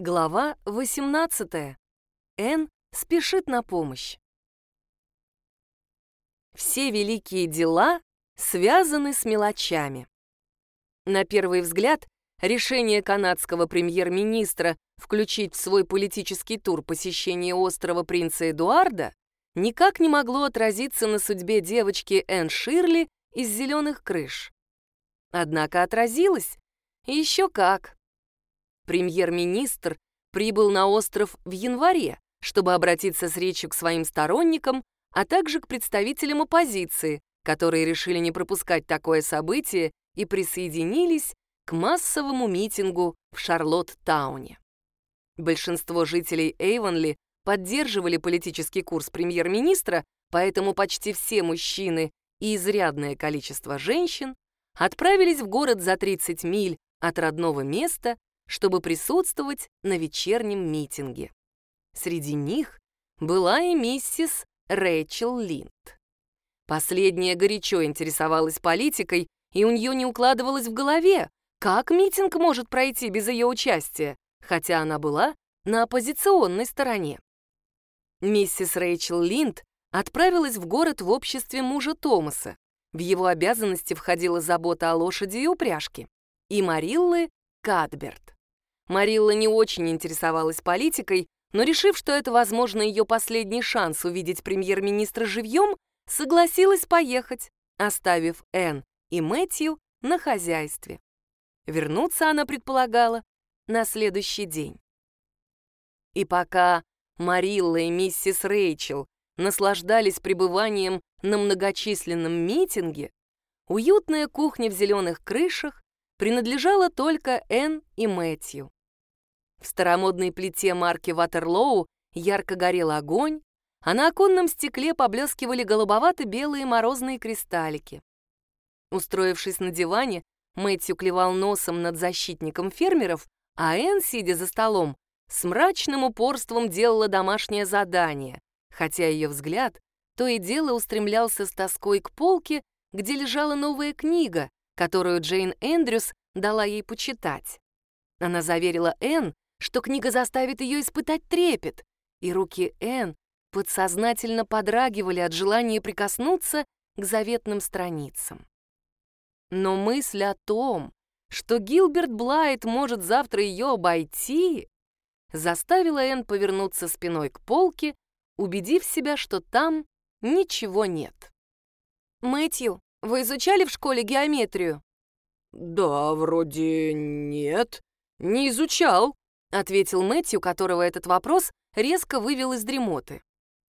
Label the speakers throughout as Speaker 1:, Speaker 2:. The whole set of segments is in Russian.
Speaker 1: Глава 18. Н спешит на помощь. Все великие дела связаны с мелочами. На первый взгляд, решение канадского премьер-министра включить в свой политический тур посещение острова принца Эдуарда никак не могло отразиться на судьбе девочки Энн Ширли из «Зеленых крыш». Однако отразилось, еще как премьер-министр прибыл на остров в январе, чтобы обратиться с речью к своим сторонникам, а также к представителям оппозиции, которые решили не пропускать такое событие и присоединились к массовому митингу в Шарлотт-тауне. Большинство жителей Эйвонли поддерживали политический курс премьер-министра, поэтому почти все мужчины и изрядное количество женщин отправились в город за 30 миль от родного места чтобы присутствовать на вечернем митинге. Среди них была и миссис Рэйчел Линд. Последняя горячо интересовалась политикой, и у нее не укладывалось в голове, как митинг может пройти без ее участия, хотя она была на оппозиционной стороне. Миссис Рэйчел Линд отправилась в город в обществе мужа Томаса. В его обязанности входила забота о лошади и упряжке. И Мариллы Кадберт. Марилла не очень интересовалась политикой, но, решив, что это, возможно, ее последний шанс увидеть премьер-министра живьем, согласилась поехать, оставив Энн и Мэтью на хозяйстве. Вернуться она предполагала на следующий день. И пока Марилла и миссис Рэйчел наслаждались пребыванием на многочисленном митинге, уютная кухня в зеленых крышах принадлежала только Энн и Мэтью. В старомодной плите марки Ватерлоу ярко горел огонь, а на оконном стекле поблескивали голубовато-белые морозные кристаллики. Устроившись на диване, Мэтью клевал носом над защитником фермеров, а Энн, сидя за столом, с мрачным упорством делала домашнее задание, хотя ее взгляд то и дело устремлялся с тоской к полке, где лежала новая книга, которую Джейн Эндрюс дала ей почитать. Она заверила Энн, что книга заставит ее испытать трепет, и руки Энн подсознательно подрагивали от желания прикоснуться к заветным страницам. Но мысль о том, что Гилберт Блайт может завтра ее обойти, заставила Энн повернуться спиной к полке, убедив себя, что там ничего нет. «Мэтью, вы изучали в школе геометрию?»
Speaker 2: «Да, вроде нет. Не изучал», —
Speaker 1: ответил Мэтью, которого этот вопрос резко вывел из дремоты.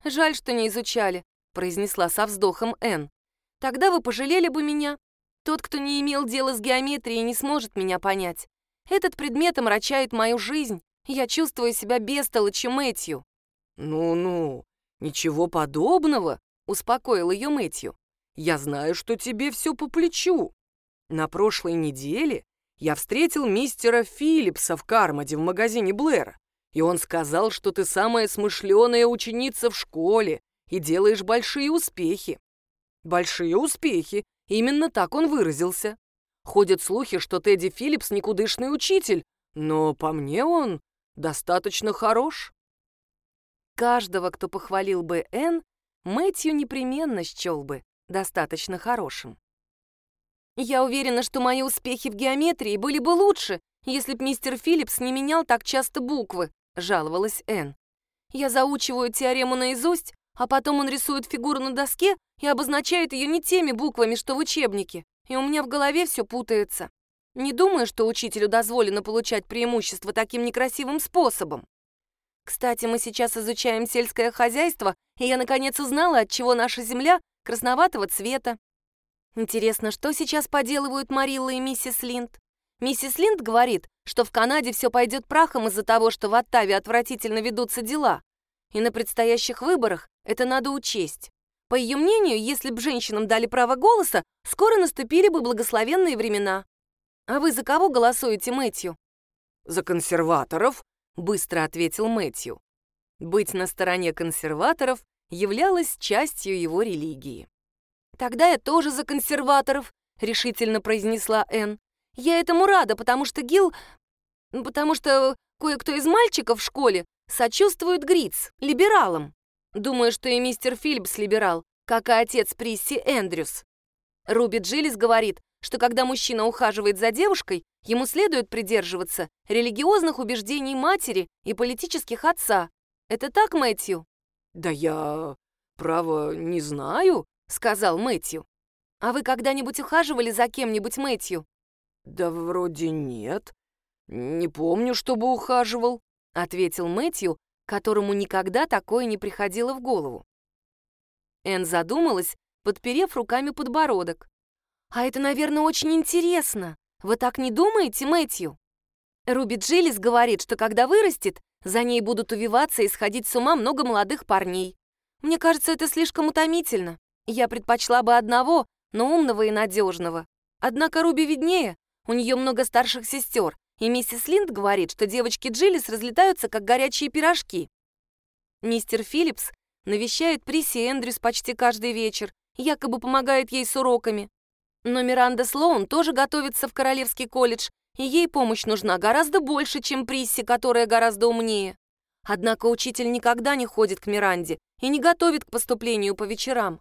Speaker 1: «Жаль, что не изучали», — произнесла со вздохом Энн. «Тогда вы пожалели бы меня. Тот, кто не имел дела с геометрией, не сможет меня понять. Этот предмет омрачает мою жизнь. Я чувствую себя бестолочью Мэтью».
Speaker 2: «Ну-ну, ничего подобного», — успокоил ее Мэтью. «Я знаю, что тебе все по плечу. На прошлой неделе я встретил мистера Филлипса в Кармоде в магазине Блэра, и он сказал, что ты самая смышленая ученица в школе и делаешь большие успехи. Большие успехи, именно так он выразился. Ходят слухи, что Тедди Филлипс никудышный учитель, но по мне он достаточно хорош.
Speaker 1: Каждого, кто похвалил бы Энн, Мэтью непременно счел бы достаточно хорошим. Я уверена, что мои успехи в геометрии были бы лучше, если б мистер Филлипс не менял так часто буквы, жаловалась Энн. Я заучиваю теорему наизусть, а потом он рисует фигуру на доске и обозначает ее не теми буквами, что в учебнике, и у меня в голове все путается. Не думаю, что учителю дозволено получать преимущество таким некрасивым способом. Кстати, мы сейчас изучаем сельское хозяйство, и я наконец узнала, от чего наша земля красноватого цвета. Интересно, что сейчас поделывают Марилла и миссис Линд? Миссис Линд говорит, что в Канаде все пойдет прахом из-за того, что в Оттаве отвратительно ведутся дела. И на предстоящих выборах это надо учесть. По ее мнению, если бы женщинам дали право голоса, скоро наступили бы благословенные времена. А вы за кого голосуете, Мэтью?
Speaker 2: За консерваторов,
Speaker 1: быстро ответил Мэтью. Быть на стороне консерваторов являлось частью его религии. «Тогда я тоже за консерваторов», — решительно произнесла Энн. «Я этому рада, потому что Гил... Потому что кое-кто из мальчиков в школе сочувствует Гриц, либералам. Думаю, что и мистер Филлипс либерал, как и отец Присси Эндрюс. Руби Джилlis говорит, что когда мужчина ухаживает за девушкой, ему следует придерживаться религиозных убеждений матери и политических отца. Это так, Мэтью?
Speaker 2: «Да я, право, не знаю», — сказал Мэтью.
Speaker 1: «А вы когда-нибудь ухаживали за кем-нибудь, Мэтью?»
Speaker 2: «Да вроде нет. Не помню, чтобы ухаживал», — ответил Мэтью, которому никогда такое не приходило в голову. Эн задумалась, подперев руками подбородок. «А это, наверное, очень интересно. Вы так не думаете, Мэтью?» Руби Джилlis говорит, что когда вырастет, за ней будут увиваться и сходить с ума много молодых парней. Мне кажется, это слишком утомительно. Я предпочла бы одного, но умного и надежного. Однако Руби виднее, у нее много старших сестер, и миссис Линд говорит, что девочки Джилlis разлетаются, как горячие пирожки. Мистер Филлипс навещает Приси Эндрюс почти каждый вечер, якобы помогает ей с уроками. Но Миранда Слоун тоже готовится в Королевский колледж и ей помощь нужна гораздо больше, чем Присси, которая гораздо умнее. Однако учитель никогда не ходит к Миранде и не готовит к поступлению по вечерам.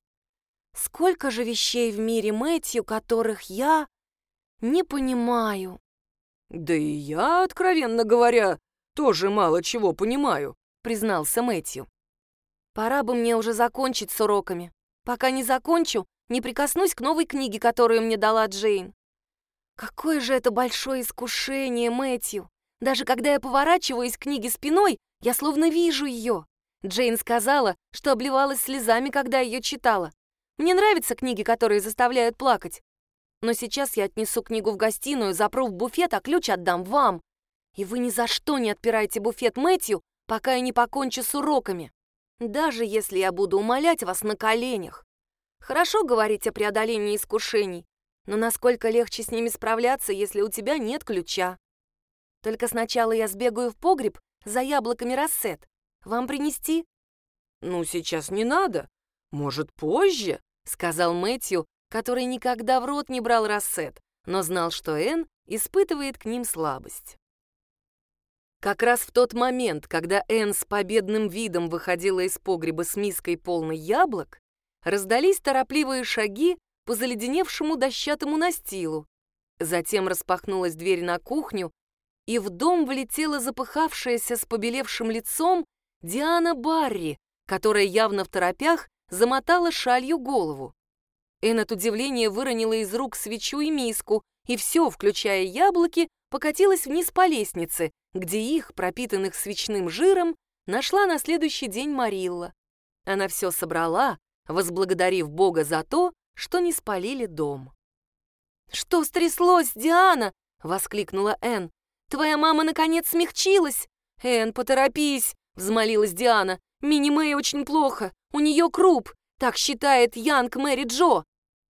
Speaker 2: Сколько же вещей в мире Мэтью, которых я не понимаю. Да и я, откровенно говоря, тоже мало чего понимаю, признался Мэтью.
Speaker 1: Пора бы мне уже закончить с уроками. Пока не закончу, не прикоснусь к новой книге, которую мне дала Джейн. Какое же это большое искушение, Мэтью. Даже когда я поворачиваюсь к книге спиной, я словно вижу ее. Джейн сказала, что обливалась слезами, когда ее читала. Мне нравятся книги, которые заставляют плакать. Но сейчас я отнесу книгу в гостиную, запру в буфет, а ключ отдам вам. И вы ни за что не отпирайте буфет Мэтью, пока я не покончу с уроками. Даже если я буду умолять вас на коленях. Хорошо говорить о преодолении искушений, но насколько легче с ними справляться, если у тебя нет ключа? Только сначала я сбегаю в погреб за яблоками рассет. Вам принести?
Speaker 2: Ну, сейчас не надо. Может, позже, сказал Мэтью, который никогда в рот не брал рассет, но знал, что Энн испытывает к ним слабость. Как раз в тот момент, когда Энн с победным видом выходила из погреба с миской полной яблок, раздались торопливые шаги по заледеневшему дощатому настилу. Затем распахнулась дверь на кухню, и в дом влетела запыхавшаяся с побелевшим лицом Диана Барри, которая явно в торопях замотала шалью голову. Эн от удивления выронила из рук свечу и миску, и все, включая яблоки, покатилась вниз по лестнице, где их, пропитанных свечным жиром, нашла на следующий день Марилла. Она все собрала, возблагодарив Бога за то, что не спалили дом. «Что стряслось, Диана?» — воскликнула Энн. «Твоя мама, наконец, смягчилась!» «Энн, поторопись!» — взмолилась Диана. «Мини Мэй очень плохо. У нее круп. Так считает Янг Мэри Джо.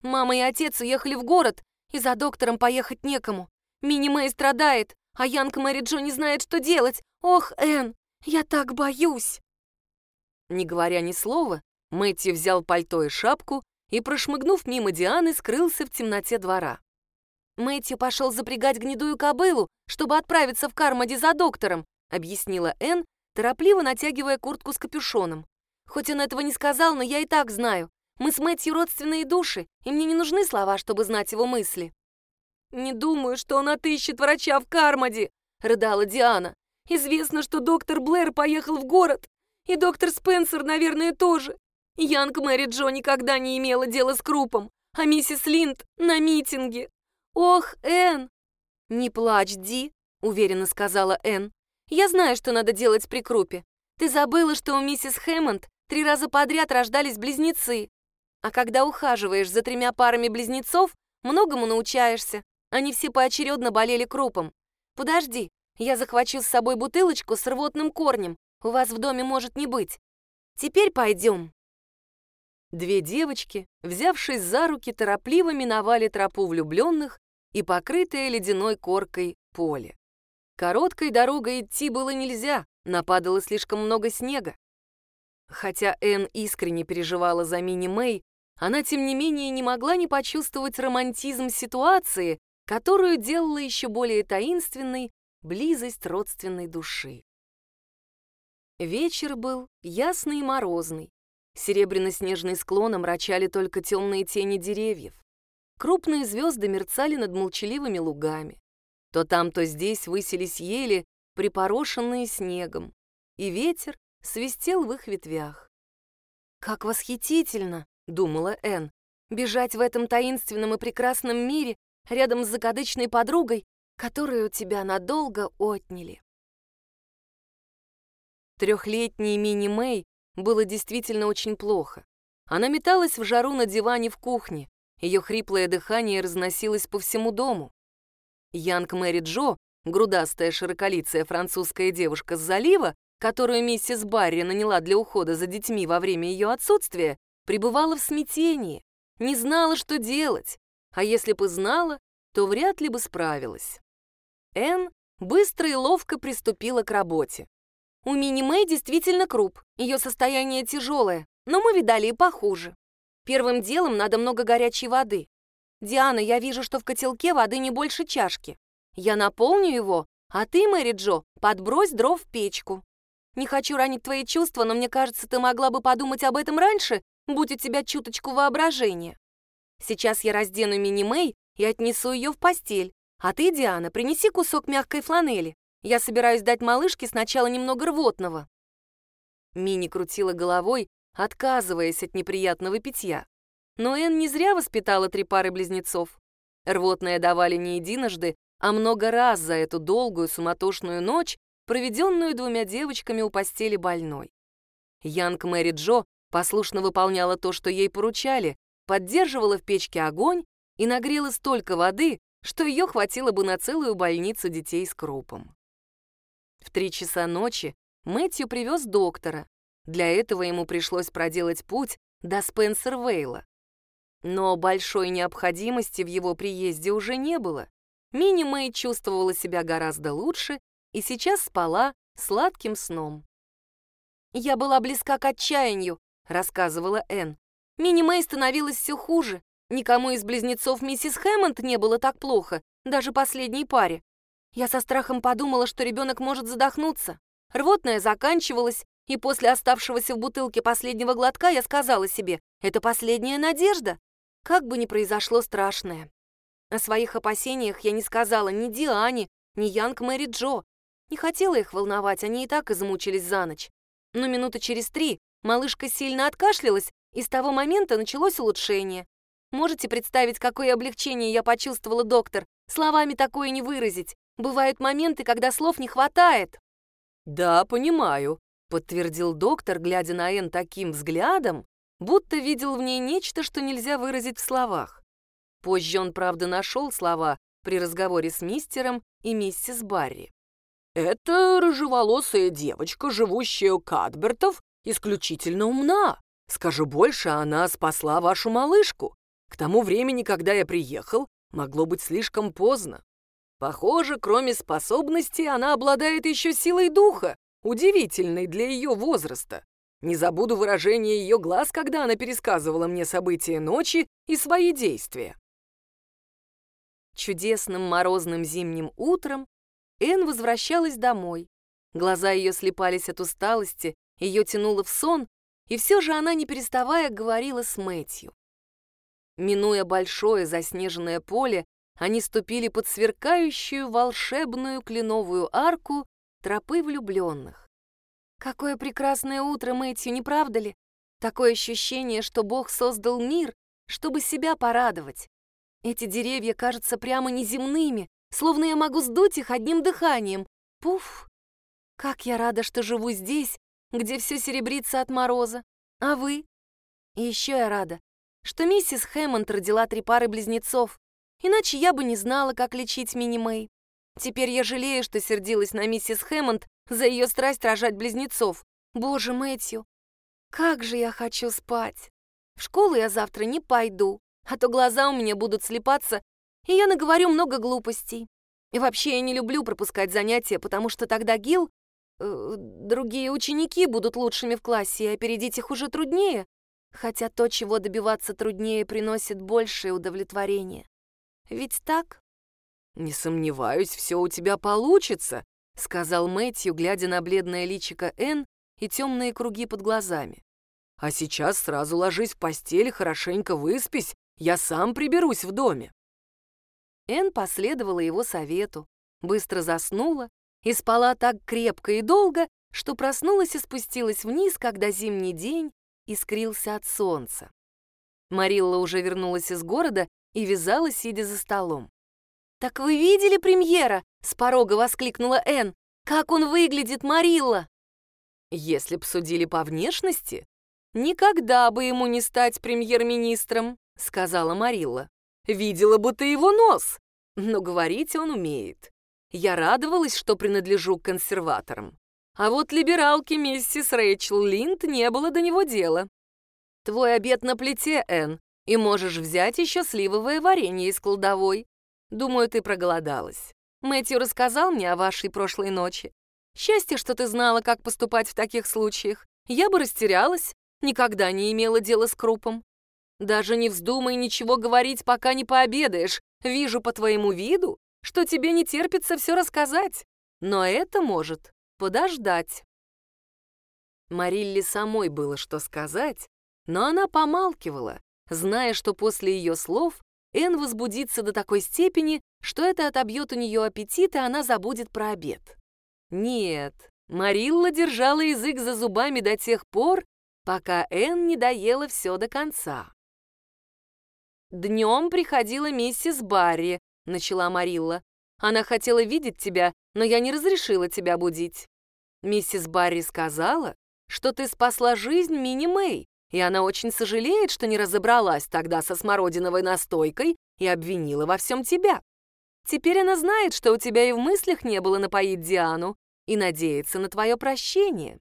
Speaker 2: Мама и отец уехали в город, и за доктором поехать некому. Мини Мэй страдает, а Янг Мэри Джо не знает, что делать. Ох, Энн, я так боюсь!» Не говоря ни слова, Мэтью взял пальто и шапку и, прошмыгнув мимо Дианы, скрылся в темноте двора. «Мэтью пошел запрягать гнедую кобылу, чтобы отправиться в Кармоди за доктором», объяснила Энн, торопливо натягивая куртку с капюшоном. «Хоть он этого не сказал, но я и так знаю. Мы с Мэтью родственные души, и мне не нужны слова, чтобы знать его мысли». «Не думаю, что он отыщет врача в Кармоди», — рыдала Диана. «Известно, что доктор Блэр поехал в город, и доктор Спенсер, наверное, тоже. Янг Мэри Джо никогда не имела дела с Крупом, а миссис Линд на митинге. Ох, Энн! Не плачь, Ди, уверенно сказала Энн. Я знаю, что надо делать при Крупе. Ты забыла, что у миссис Хэммонд три раза подряд рождались близнецы. А когда ухаживаешь за тремя парами близнецов, многому научаешься. Они все поочередно болели крупом. Подожди, я захвачу с собой бутылочку с рвотным корнем. У вас в доме может не быть. Теперь пойдем. Две девочки, взявшись за руки, торопливо миновали тропу влюбленных и покрытое ледяной коркой поле. Короткой дорогой идти было нельзя, нападало слишком много снега. Хотя Энн искренне переживала за Мини Мэй, она, тем не менее, не могла не почувствовать романтизм ситуации, которую делала еще более таинственной
Speaker 1: близость родственной души. Вечер был ясный и морозный. Серебряно-снежный склон омрачали только темные тени деревьев. Крупные звезды мерцали над молчаливыми лугами. То там, то здесь высились ели, припорошенные снегом, и ветер свистел в их ветвях. «Как восхитительно!» — думала Энн. «Бежать в этом таинственном и прекрасном мире рядом с загадочной подругой, которую тебя надолго отняли». Трехлетней Мини Мэй было действительно очень плохо. Она металась в жару на диване в кухне, ее хриплое дыхание разносилось по всему дому. Янг Мэри Джо, грудастая широколицая французская девушка с залива, которую миссис Барри наняла для ухода за детьми во время ее отсутствия, пребывала в смятении, не знала, что делать, а если бы знала, то вряд ли бы справилась. Энн быстро и ловко приступила к работе. У Мини Мэй действительно круп, ее состояние тяжелое, но мы видали и похуже. Первым делом надо много горячей воды. Диана, я вижу, что в котелке воды не больше чашки. Я наполню его, а ты, Мэри Джо, подбрось дров в печку. Не хочу ранить твои чувства, но мне кажется, ты могла бы подумать об этом раньше, будь у тебя чуточку воображения. Сейчас я раздену Мини Мэй и отнесу ее в постель. А ты, Диана, принеси кусок мягкой фланели. Я собираюсь дать малышке сначала немного рвотного». Мини крутила головой, отказываясь от неприятного питья. Но Энн не зря воспитала три пары близнецов. Рвотное давали не единожды, а много раз за эту долгую суматошную ночь, проведенную двумя девочками у постели больной. Янг Мэри Джо послушно выполняла то, что ей поручали, поддерживала в печке огонь и нагрела столько воды, что ее хватило бы на целую больницу детей с крупом. В три часа ночи Мэтью привез доктора. Для этого ему пришлось проделать путь до Спенсер-Вейла. Но большой необходимости в его приезде уже не было. Мини Мэй чувствовала себя гораздо лучше и сейчас спала сладким сном. «Я была близка к отчаянию», — рассказывала Энн. «Мини Мэй становилась все хуже. Никому из близнецов миссис Хэммонд не было так плохо, даже последней паре. Я со страхом подумала, что ребенок может задохнуться. Рвотная заканчивалась, и после оставшегося в бутылке последнего глотка я сказала себе, это последняя надежда. Как бы ни произошло страшное. О своих опасениях я не сказала ни Диане, ни Янг Мэри Джо. Не хотела их волновать, они и так измучились за ночь. Но минуты через три малышка сильно откашлялась, и с того момента началось улучшение. Можете представить, какое облегчение я почувствовала, доктор? Словами такое не выразить. Бывают моменты, когда слов не хватает.
Speaker 2: Да, понимаю, подтвердил доктор, глядя на Энн таким взглядом, будто видел в ней нечто, что нельзя выразить в словах. Позже он, правда, нашел слова при разговоре с мистером и миссис Барри. «Это рыжеволосая девочка, живущая у Кадбертов, исключительно умна. Скажу больше, она спасла вашу малышку. К тому времени, когда я приехал, могло быть слишком поздно. Похоже, кроме способностей, она обладает еще силой духа, удивительной для ее возраста. Не забуду выражение ее глаз, когда она пересказывала мне события ночи и свои действия.
Speaker 1: Чудесным морозным зимним утром Энн возвращалась домой. Глаза ее слепались от усталости, ее тянуло в сон, и все же она, не переставая, говорила с Мэтью. Минуя большое заснеженное поле, они ступили под сверкающую волшебную кленовую арку тропы влюбленных. Какое прекрасное утро, Мэтью, не правда ли? Такое ощущение, что Бог создал мир, чтобы себя порадовать. Эти деревья кажутся прямо неземными, словно я могу сдуть их одним дыханием. Пуф! Как я рада, что живу здесь, где все серебрится от мороза. А вы? И еще я рада, что миссис Хэммонд родила три пары близнецов. Иначе я бы не знала, как лечить Мини Мэй. Теперь я жалею, что сердилась на миссис Хэммонд за ее страсть рожать близнецов. Боже, Мэтью, как же я хочу спать. В школу я завтра не пойду, а то глаза у меня будут слепаться, и я наговорю много глупостей. И вообще я не люблю пропускать занятия, потому что тогда Гил, э, другие ученики будут лучшими в классе, и опередить их уже труднее. Хотя то, чего добиваться труднее, приносит большее удовлетворение. Ведь так?
Speaker 2: «Не сомневаюсь, все у тебя получится», — сказал Мэтью, глядя на бледное личико Энн и темные круги под глазами. «А сейчас сразу ложись в постель, хорошенько выспись, я сам приберусь в доме».
Speaker 1: Энн последовала его совету, быстро заснула и спала так крепко и долго, что проснулась и спустилась вниз, когда зимний день искрился от солнца. Марилла уже вернулась из города и вязала, сидя за столом. «Так вы видели премьера?» — с порога воскликнула Энн. «Как он выглядит, Марилла!»
Speaker 2: «Если б судили по внешности, никогда бы ему не стать премьер-министром», — сказала Марилла. «Видела бы ты его нос, но говорить он умеет. Я радовалась, что принадлежу к консерваторам. А вот либералке миссис Рэйчел Линд не было до него дела. Твой обед на плите, Энн, и можешь взять еще сливовое варенье из кладовой. Думаю, ты проголодалась. Мэтью рассказал мне о вашей прошлой ночи. Счастье, что ты знала, как поступать в таких случаях. Я бы растерялась, никогда не имела дела с крупом. Даже не вздумай ничего говорить, пока не пообедаешь. Вижу по твоему виду, что тебе не терпится все рассказать. Но это может подождать. Марилле самой было что сказать, но она помалкивала, зная, что после ее слов Эн возбудится до такой степени, что это отобьет у нее аппетит, и она забудет про обед. Нет, Марилла держала язык за зубами до тех пор, пока Эн не доела все до конца. «Днем приходила миссис Барри», — начала Марилла. «Она хотела видеть тебя, но я не разрешила тебя будить. Миссис Барри сказала, что ты спасла жизнь Мини Мэй, и она очень сожалеет, что не разобралась тогда со смородиновой настойкой и обвинила во всем тебя. Теперь она знает, что у тебя и в мыслях не было напоить Диану, и надеется на твое прощение.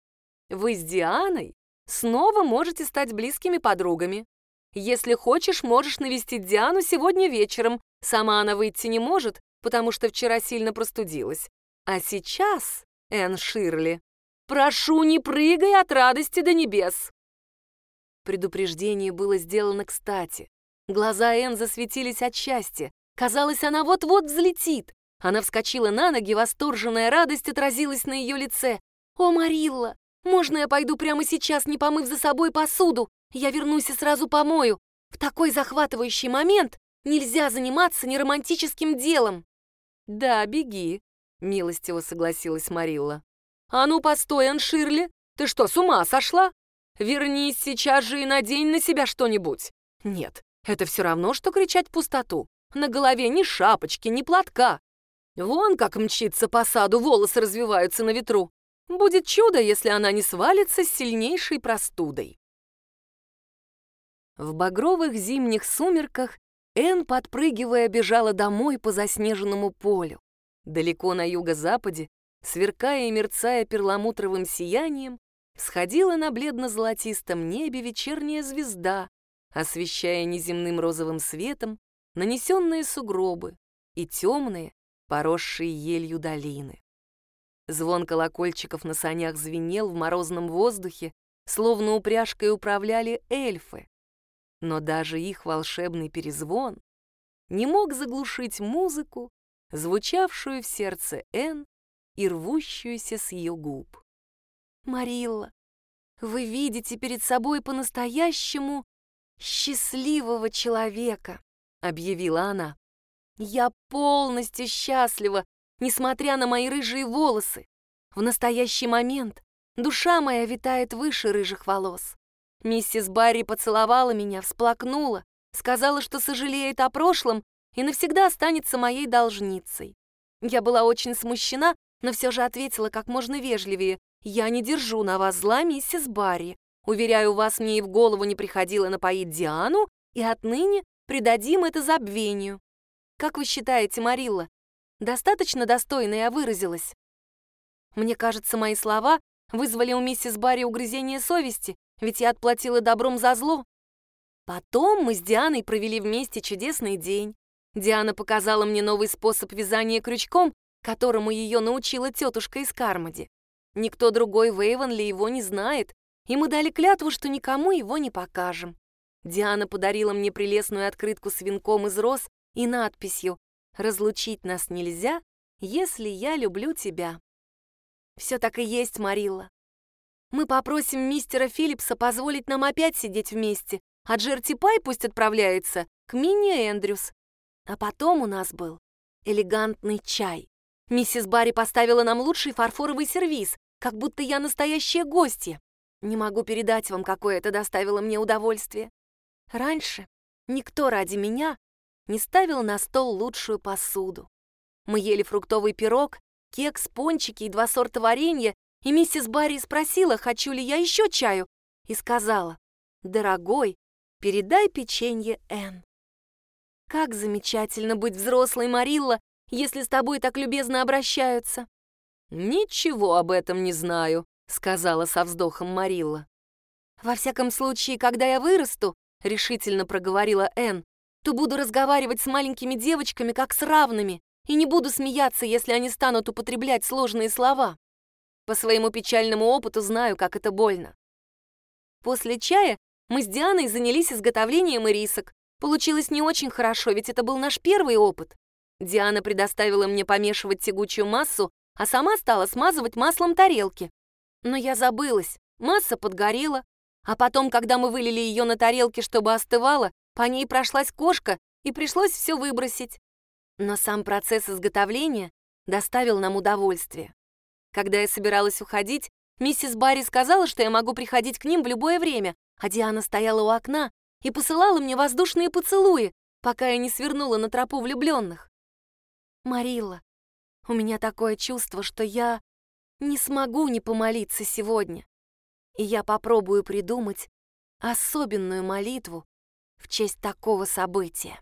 Speaker 2: Вы с Дианой снова можете стать близкими подругами. Если хочешь, можешь навестить Диану сегодня вечером. Сама она выйти не может, потому что вчера сильно простудилась. А сейчас, Энн Ширли, прошу, не прыгай от радости до небес. Предупреждение было сделано кстати. Глаза Энн засветились от счастья. Казалось, она вот-вот взлетит. Она вскочила на ноги, восторженная радость отразилась на ее лице. «О, Марилла, можно я пойду прямо сейчас, не помыв за собой посуду? Я вернусь и сразу помою. В такой захватывающий момент нельзя заниматься неромантическим делом». «Да, беги», — милостиво согласилась Марилла. «А ну, постой, Анширли, ты что, с ума сошла? Вернись сейчас же и надень на себя что-нибудь. Нет, это все равно, что кричать пустоту. На голове ни шапочки, ни платка. Вон как мчится по саду, волосы развиваются на ветру. Будет чудо, если она не свалится с сильнейшей простудой. В багровых зимних сумерках Энн, подпрыгивая, бежала домой по заснеженному полю. Далеко на юго-западе, сверкая и мерцая перламутровым сиянием, сходила на бледно-золотистом небе вечерняя звезда, освещая неземным розовым светом нанесенные сугробы и темные, поросшие елью долины. Звон колокольчиков на санях звенел в морозном воздухе, словно упряжкой управляли эльфы. Но даже их волшебный перезвон не мог заглушить музыку, звучавшую в сердце Н и рвущуюся с ее губ. Марилла, вы видите перед собой по-настоящему счастливого человека, объявила она. Я полностью счастлива, несмотря на мои рыжие волосы. В настоящий момент душа моя витает выше рыжих волос. Миссис Барри поцеловала меня, всплакнула, сказала, что сожалеет о прошлом и навсегда останется моей должницей. Я была очень смущена, но все же ответила как можно вежливее. «Я не держу на вас зла, миссис Барри. Уверяю вас, мне и в голову не приходило напоить Диану, и отныне придадим это забвению. Как вы считаете, Марилла, достаточно достойно я выразилась?» Мне кажется, мои слова вызвали у миссис Барри угрызение совести, ведь я отплатила добром за зло. Потом мы с Дианой провели вместе чудесный день. Диана показала мне новый способ вязания крючком, которому ее научила тетушка из Кармоди. Никто другой в Эйвонли его не знает, и мы дали клятву, что никому его не покажем. Диана подарила мне прелестную открытку с венком из роз и надписью
Speaker 1: Разлучить нас нельзя, если я люблю тебя. Все так и есть, Марилла. Мы попросим мистера Филлипса позволить нам опять сидеть вместе, а Джерти Пай пусть отправляется к Минни Эндрюс. А потом у нас был элегантный чай. Миссис Барри поставила нам лучший фарфоровый сервиз, как будто я настоящая гостья. Не могу передать вам, какое это доставило мне удовольствие. Раньше никто ради меня не ставил на стол лучшую посуду. Мы ели фруктовый пирог, кекс, пончики и два сорта варенья, и миссис Барри спросила, хочу ли я еще чаю, и сказала, «Дорогой, передай печенье Энн». Как замечательно быть взрослой, Марилла, если с тобой так любезно обращаются.
Speaker 2: Ничего об этом не знаю, сказала со вздохом Марилла.
Speaker 1: Во всяком случае, когда я вырасту, решительно проговорила Энн, то буду разговаривать с маленькими девочками как с равными и не буду смеяться, если они станут употреблять сложные слова. По своему печальному опыту знаю, как это больно. После чая мы с Дианой занялись изготовлением ирисок. Получилось не очень хорошо, ведь это был наш первый опыт. Диана предоставила мне помешивать тягучую массу, а сама стала смазывать маслом тарелки. Но я забылась, масса подгорела, а потом, когда мы вылили ее на тарелки, чтобы остывала, по ней прошлась кошка, и пришлось все выбросить. Но сам процесс изготовления доставил нам удовольствие. Когда я собиралась уходить, миссис Барри сказала, что я могу приходить к ним в любое время, а Диана стояла у окна и посылала мне воздушные поцелуи, пока я не свернула на тропу влюбленных. Марилла, у меня такое чувство, что я не смогу не помолиться сегодня. И я попробую придумать особенную молитву в честь такого события.